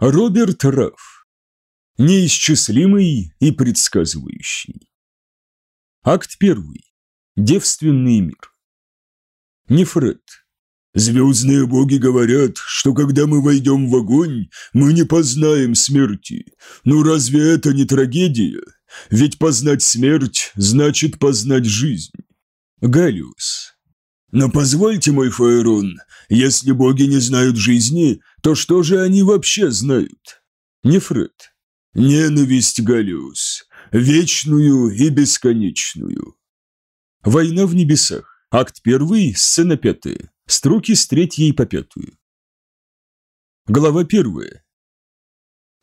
Роберт Раф. Неисчислимый и предсказывающий. Акт первый. Девственный мир. Нефред. Звездные боги говорят, что когда мы войдем в огонь, мы не познаем смерти. Но разве это не трагедия? Ведь познать смерть значит познать жизнь. Галиус. Но позвольте, мой Фаерон, если боги не знают жизни, то что же они вообще знают? Нефред. Ненависть, Галиус, вечную и бесконечную. Война в небесах. Акт первый, сцена пятая. Строки с третьей по пятую. Глава первая.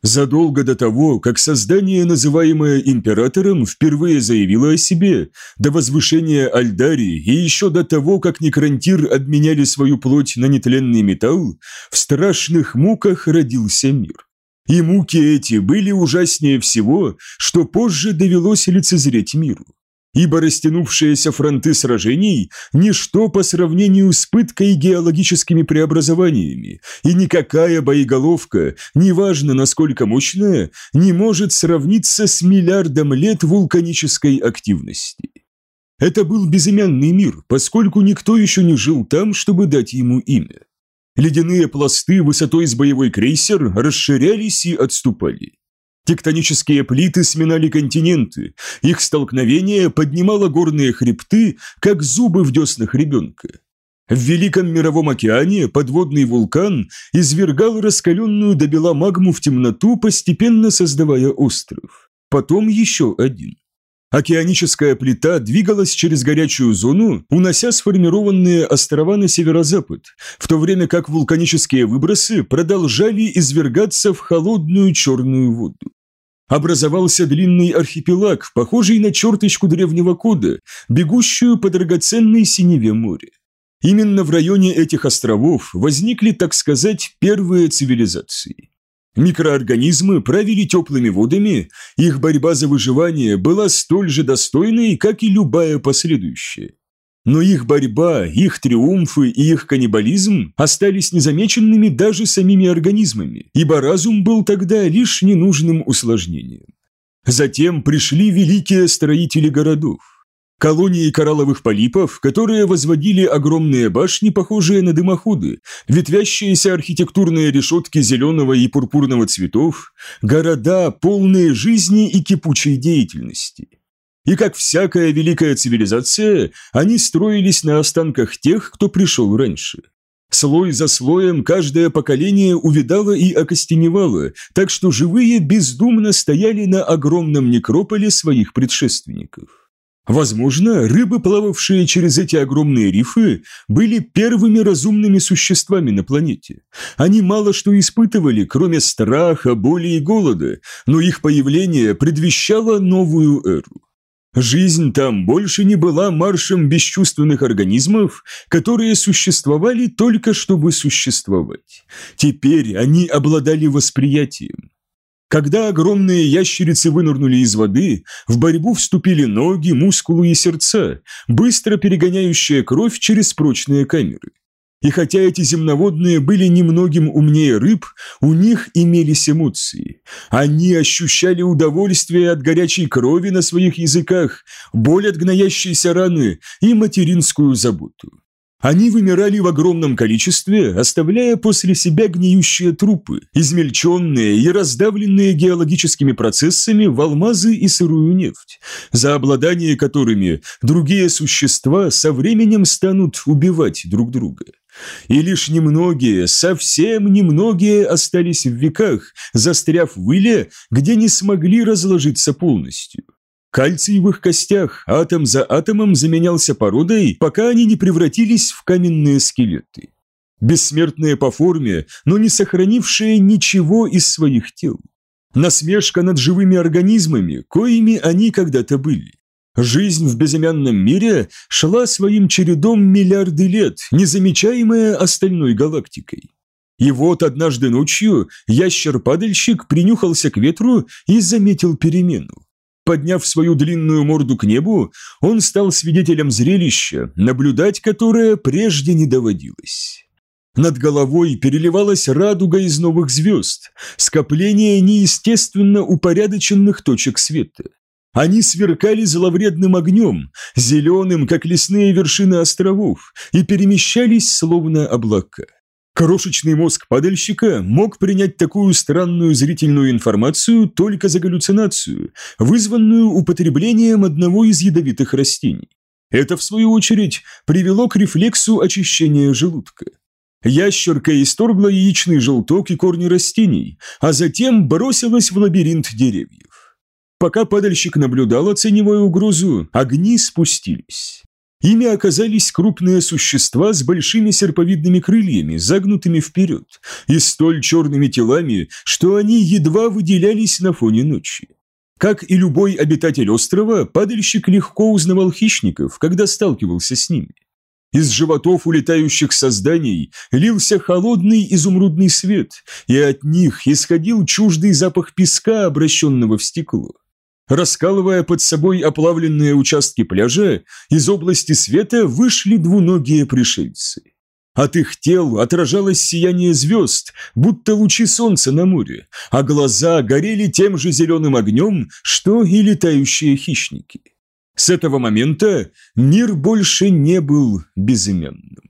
Задолго до того, как создание, называемое императором, впервые заявило о себе, до возвышения Альдари и еще до того, как некрантир обменяли свою плоть на нетленный металл, в страшных муках родился мир. И муки эти были ужаснее всего, что позже довелось лицезреть миру ибо растянувшиеся фронты сражений – ничто по сравнению с пыткой геологическими преобразованиями, и никакая боеголовка, неважно насколько мощная, не может сравниться с миллиардом лет вулканической активности. Это был безымянный мир, поскольку никто еще не жил там, чтобы дать ему имя. Ледяные пласты высотой с боевой крейсер расширялись и отступали. Тектонические плиты сминали континенты, их столкновение поднимало горные хребты, как зубы в деснах ребенка. В Великом мировом океане подводный вулкан извергал раскаленную до бела магму в темноту, постепенно создавая остров. Потом еще один. Океаническая плита двигалась через горячую зону, унося сформированные острова на северо-запад, в то время как вулканические выбросы продолжали извергаться в холодную черную воду. Образовался длинный архипелаг, похожий на черточку древнего кода, бегущую по драгоценной синеве моря. Именно в районе этих островов возникли, так сказать, первые цивилизации. Микроорганизмы правили теплыми водами, их борьба за выживание была столь же достойной, как и любая последующая. Но их борьба, их триумфы и их каннибализм остались незамеченными даже самими организмами, ибо разум был тогда лишь ненужным усложнением. Затем пришли великие строители городов. Колонии коралловых полипов, которые возводили огромные башни, похожие на дымоходы, ветвящиеся архитектурные решетки зеленого и пурпурного цветов, города, полные жизни и кипучей деятельности. И как всякая великая цивилизация, они строились на останках тех, кто пришел раньше. Слой за слоем каждое поколение увидало и окостеневало, так что живые бездумно стояли на огромном некрополе своих предшественников. Возможно, рыбы, плававшие через эти огромные рифы, были первыми разумными существами на планете. Они мало что испытывали, кроме страха, боли и голода, но их появление предвещало новую эру. Жизнь там больше не была маршем бесчувственных организмов, которые существовали только чтобы существовать. Теперь они обладали восприятием. Когда огромные ящерицы вынырнули из воды, в борьбу вступили ноги, мускулы и сердца, быстро перегоняющие кровь через прочные камеры. И хотя эти земноводные были немногим умнее рыб, у них имелись эмоции. Они ощущали удовольствие от горячей крови на своих языках, боль от гноящейся раны и материнскую заботу. Они вымирали в огромном количестве, оставляя после себя гниющие трупы, измельченные и раздавленные геологическими процессами в алмазы и сырую нефть, за обладание которыми другие существа со временем станут убивать друг друга. И лишь немногие, совсем немногие остались в веках, застряв в иле, где не смогли разложиться полностью. Их костях атом за атомом заменялся породой, пока они не превратились в каменные скелеты. Бессмертные по форме, но не сохранившие ничего из своих тел. Насмешка над живыми организмами, коими они когда-то были. Жизнь в безымянном мире шла своим чередом миллиарды лет, незамечаемая остальной галактикой. И вот однажды ночью ящер-падальщик принюхался к ветру и заметил перемену. Подняв свою длинную морду к небу, он стал свидетелем зрелища, наблюдать которое прежде не доводилось. Над головой переливалась радуга из новых звезд, скопление неестественно упорядоченных точек света. Они сверкали зловредным огнем, зеленым, как лесные вершины островов, и перемещались словно облака. Крошечный мозг падальщика мог принять такую странную зрительную информацию только за галлюцинацию, вызванную употреблением одного из ядовитых растений. Это, в свою очередь, привело к рефлексу очищения желудка. Ящерка исторгла яичный желток и корни растений, а затем бросилась в лабиринт деревьев. Пока падальщик наблюдал, оценивая угрозу, огни спустились. Ими оказались крупные существа с большими серповидными крыльями, загнутыми вперед, и столь черными телами, что они едва выделялись на фоне ночи. Как и любой обитатель острова, падальщик легко узнавал хищников, когда сталкивался с ними. Из животов улетающих созданий лился холодный изумрудный свет, и от них исходил чуждый запах песка, обращенного в стекло. Раскалывая под собой оплавленные участки пляжа, из области света вышли двуногие пришельцы. От их тел отражалось сияние звезд, будто лучи солнца на море, а глаза горели тем же зеленым огнем, что и летающие хищники. С этого момента мир больше не был безыменным.